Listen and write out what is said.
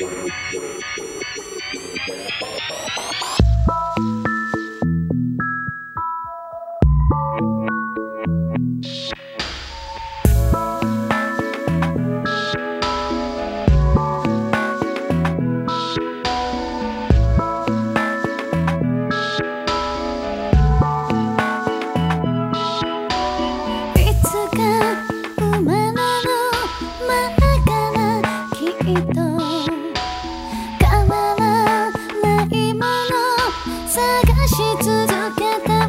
Thank you. 探し続けて